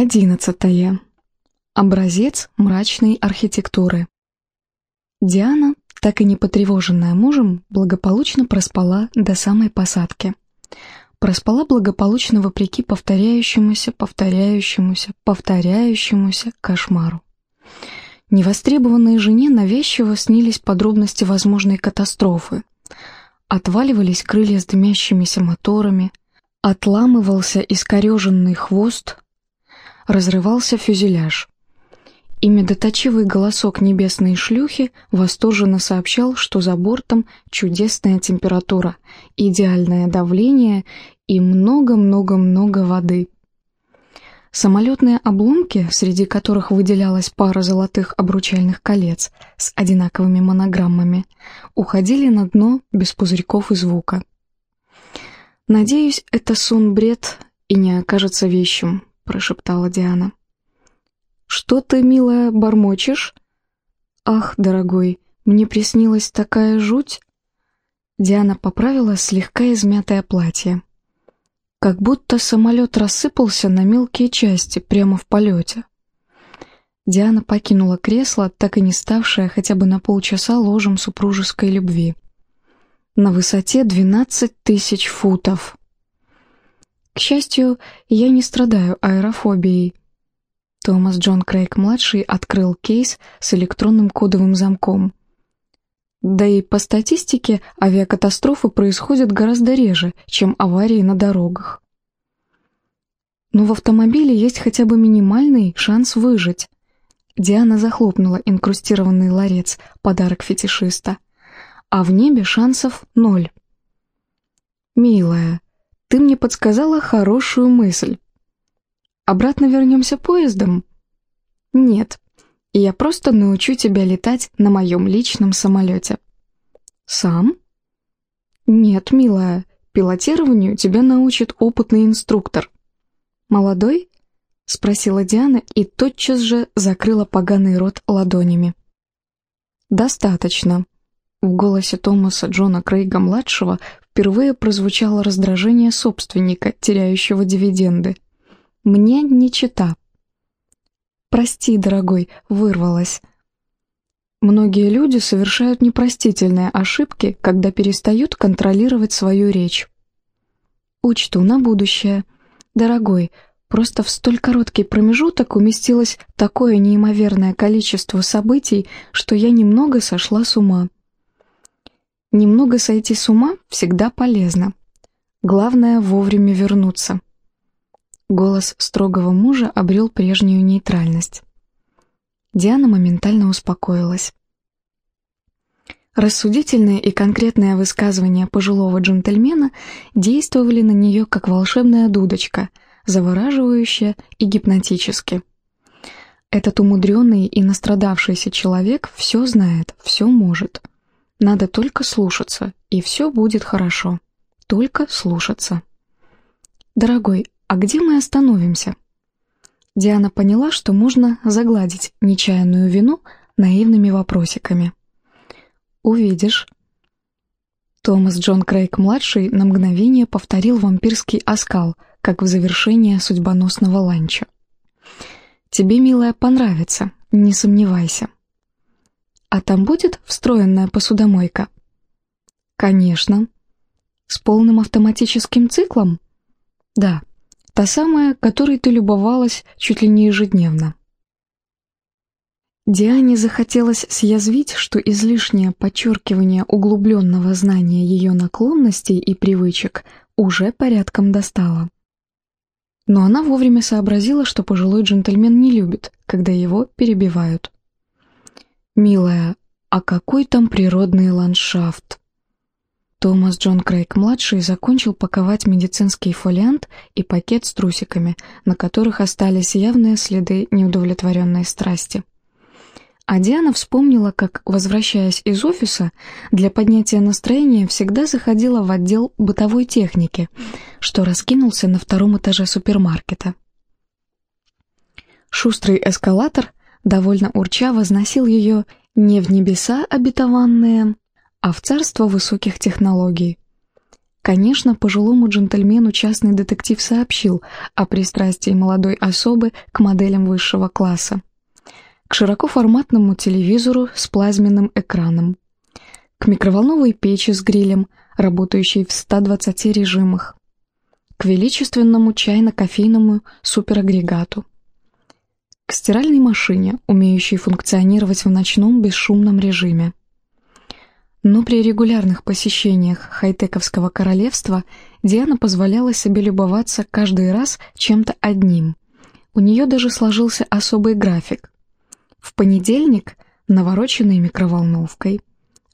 Одиннадцатое. Образец мрачной архитектуры. Диана, так и не потревоженная мужем, благополучно проспала до самой посадки. Проспала благополучно вопреки повторяющемуся, повторяющемуся, повторяющемуся кошмару. Невостребованной жене навязчиво снились подробности возможной катастрофы. Отваливались крылья с дымящимися моторами, отламывался искореженный хвост, разрывался фюзеляж. И медоточивый голосок небесной шлюхи восторженно сообщал, что за бортом чудесная температура, идеальное давление и много-много-много воды. Самолетные обломки, среди которых выделялась пара золотых обручальных колец с одинаковыми монограммами, уходили на дно без пузырьков и звука. «Надеюсь, это сон-бред и не окажется вещим», — прошептала Диана. «Что ты, милая, бормочешь?» «Ах, дорогой, мне приснилась такая жуть!» Диана поправила слегка измятое платье. Как будто самолет рассыпался на мелкие части прямо в полете. Диана покинула кресло, так и не ставшее хотя бы на полчаса ложем супружеской любви. На высоте 12 тысяч футов. К счастью, я не страдаю аэрофобией, Томас Джон Крейг-младший открыл кейс с электронным кодовым замком. Да и по статистике авиакатастрофы происходят гораздо реже, чем аварии на дорогах. Но в автомобиле есть хотя бы минимальный шанс выжить. Диана захлопнула инкрустированный ларец, подарок фетишиста. А в небе шансов ноль. «Милая, ты мне подсказала хорошую мысль», Обратно вернемся поездом? Нет. Я просто научу тебя летать на моем личном самолете. Сам? Нет, милая. Пилотированию тебя научит опытный инструктор. Молодой? Спросила Диана и тотчас же закрыла поганый рот ладонями. «Достаточно». В голосе Томаса Джона Крейга-младшего впервые прозвучало раздражение собственника, теряющего дивиденды. Мне не чита. Прости, дорогой, вырвалась. Многие люди совершают непростительные ошибки, когда перестают контролировать свою речь. Учту на будущее. Дорогой, просто в столь короткий промежуток уместилось такое неимоверное количество событий, что я немного сошла с ума. Немного сойти с ума всегда полезно. Главное вовремя вернуться. Голос строгого мужа обрел прежнюю нейтральность. Диана моментально успокоилась. Рассудительные и конкретные высказывания пожилого джентльмена действовали на нее как волшебная дудочка, завораживающая и гипнотически. Этот умудренный и настрадавшийся человек все знает, все может. Надо только слушаться, и все будет хорошо. Только слушаться. «Дорогой, «А где мы остановимся?» Диана поняла, что можно загладить нечаянную вину наивными вопросиками. «Увидишь». Томас Джон Крейг-младший на мгновение повторил вампирский оскал, как в завершение судьбоносного ланча. «Тебе, милая, понравится, не сомневайся». «А там будет встроенная посудомойка?» «Конечно». «С полным автоматическим циклом?» «Да». Та самая, которой ты любовалась чуть ли не ежедневно. Диане захотелось съязвить, что излишнее подчеркивание углубленного знания ее наклонностей и привычек уже порядком достало. Но она вовремя сообразила, что пожилой джентльмен не любит, когда его перебивают. «Милая, а какой там природный ландшафт?» Томас Джон Крейг-младший закончил паковать медицинский фолиант и пакет с трусиками, на которых остались явные следы неудовлетворенной страсти. А Диана вспомнила, как, возвращаясь из офиса, для поднятия настроения всегда заходила в отдел бытовой техники, что раскинулся на втором этаже супермаркета. Шустрый эскалатор, довольно урча, возносил ее не в небеса обетованные, а в царство высоких технологий. Конечно, пожилому джентльмену частный детектив сообщил о пристрастии молодой особы к моделям высшего класса. К широкоформатному телевизору с плазменным экраном. К микроволновой печи с грилем, работающей в 120 режимах. К величественному чайно-кофейному суперагрегату. К стиральной машине, умеющей функционировать в ночном бесшумном режиме. Но при регулярных посещениях хай-тековского королевства Диана позволяла себе любоваться каждый раз чем-то одним. У нее даже сложился особый график. В понедельник – навороченной микроволновкой,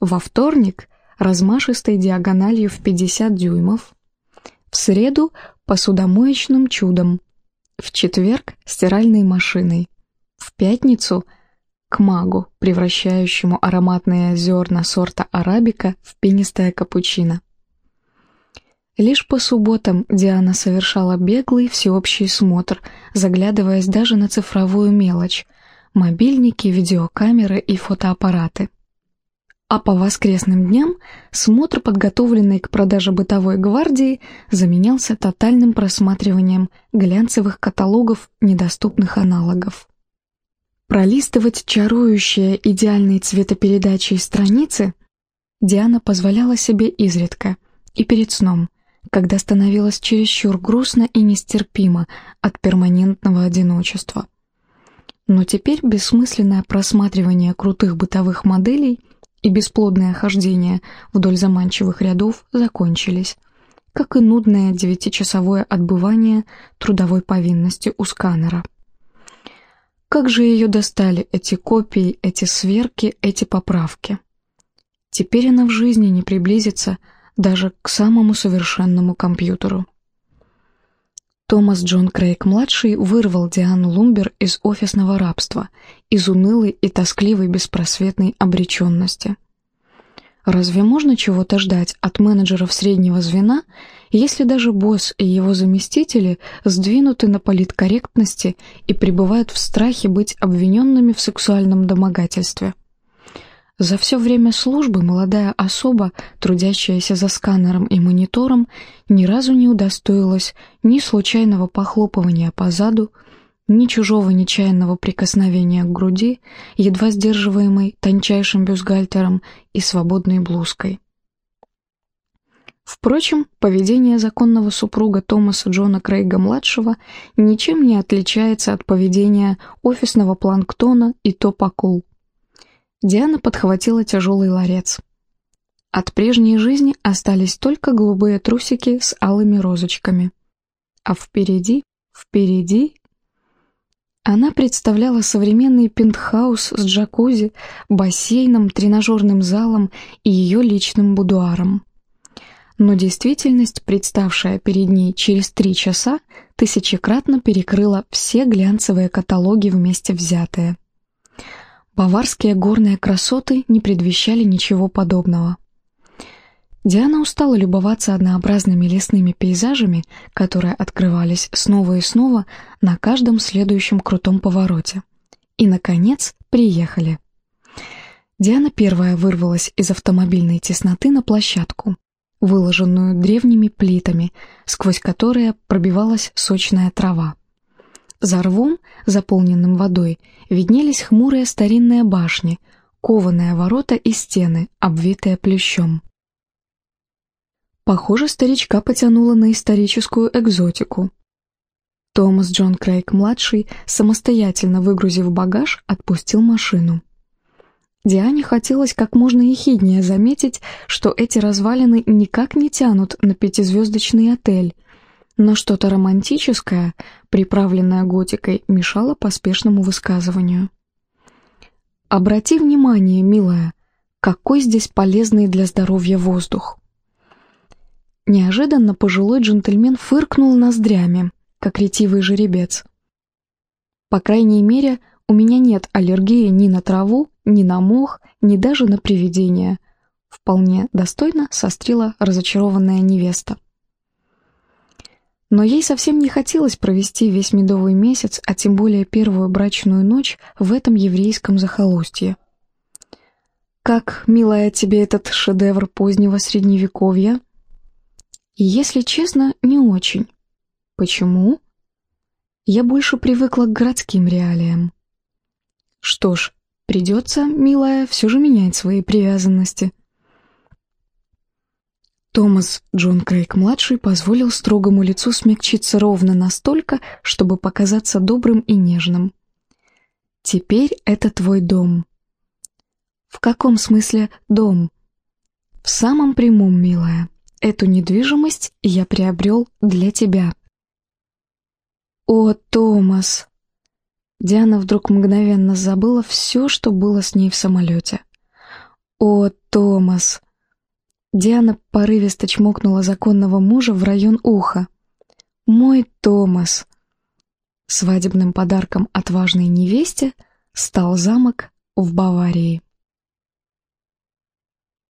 во вторник – размашистой диагональю в 50 дюймов, в среду – посудомоечным чудом, в четверг – стиральной машиной, в пятницу – к магу, превращающему ароматные зерна сорта арабика в пенистое капучино. Лишь по субботам Диана совершала беглый всеобщий смотр, заглядываясь даже на цифровую мелочь – мобильники, видеокамеры и фотоаппараты. А по воскресным дням смотр, подготовленный к продаже бытовой гвардии, заменялся тотальным просматриванием глянцевых каталогов недоступных аналогов. Пролистывать чарующие идеальной цветопередачей страницы Диана позволяла себе изредка и перед сном, когда становилось чересчур грустно и нестерпимо от перманентного одиночества. Но теперь бессмысленное просматривание крутых бытовых моделей и бесплодное хождение вдоль заманчивых рядов закончились, как и нудное девятичасовое отбывание трудовой повинности у сканера. Как же ее достали эти копии, эти сверки, эти поправки? Теперь она в жизни не приблизится даже к самому совершенному компьютеру. Томас Джон Крейг-младший вырвал Диану Лумбер из офисного рабства, из унылой и тоскливой беспросветной обреченности. Разве можно чего-то ждать от менеджеров среднего звена, если даже босс и его заместители сдвинуты на политкорректности и пребывают в страхе быть обвиненными в сексуальном домогательстве? За все время службы молодая особа, трудящаяся за сканером и монитором, ни разу не удостоилась ни случайного похлопывания по заду, ни чужого нечаянного прикосновения к груди, едва сдерживаемой тончайшим бюстгальтером и свободной блузкой. Впрочем, поведение законного супруга Томаса Джона Крейга-младшего ничем не отличается от поведения офисного планктона и топакул. Диана подхватила тяжелый ларец. От прежней жизни остались только голубые трусики с алыми розочками. А впереди, впереди она представляла современный пентхаус с джакузи, бассейном, тренажерным залом и ее личным будуаром. Но действительность, представшая перед ней через три часа, тысячекратно перекрыла все глянцевые каталоги вместе взятые. Баварские горные красоты не предвещали ничего подобного. Диана устала любоваться однообразными лесными пейзажами, которые открывались снова и снова на каждом следующем крутом повороте. И, наконец, приехали. Диана первая вырвалась из автомобильной тесноты на площадку, выложенную древними плитами, сквозь которые пробивалась сочная трава. За рвом, заполненным водой, виднелись хмурые старинные башни, кованые ворота и стены, обвитые плющом. Похоже, старичка потянуло на историческую экзотику. Томас Джон Крейг-младший, самостоятельно выгрузив багаж, отпустил машину. Диане хотелось как можно ехиднее заметить, что эти развалины никак не тянут на пятизвездочный отель, но что-то романтическое, приправленное готикой, мешало поспешному высказыванию. «Обрати внимание, милая, какой здесь полезный для здоровья воздух!» Неожиданно пожилой джентльмен фыркнул ноздрями, как ретивый жеребец. По крайней мере, у меня нет аллергии ни на траву, ни на мох, ни даже на привидения. Вполне достойно сострила разочарованная невеста. Но ей совсем не хотелось провести весь медовый месяц, а тем более первую брачную ночь в этом еврейском захолустье. «Как, милая, тебе этот шедевр позднего средневековья?» Если честно, не очень. Почему? Я больше привыкла к городским реалиям. Что ж, придется, милая, все же менять свои привязанности. Томас Джон Крейг-младший позволил строгому лицу смягчиться ровно настолько, чтобы показаться добрым и нежным. «Теперь это твой дом». «В каком смысле дом?» «В самом прямом, милая. Эту недвижимость я приобрел для тебя». «О, Томас!» Диана вдруг мгновенно забыла все, что было с ней в самолете. «О, Томас!» Диана порывисто чмокнула законного мужа в район уха. «Мой Томас!» Свадебным подарком отважной невесте стал замок в Баварии.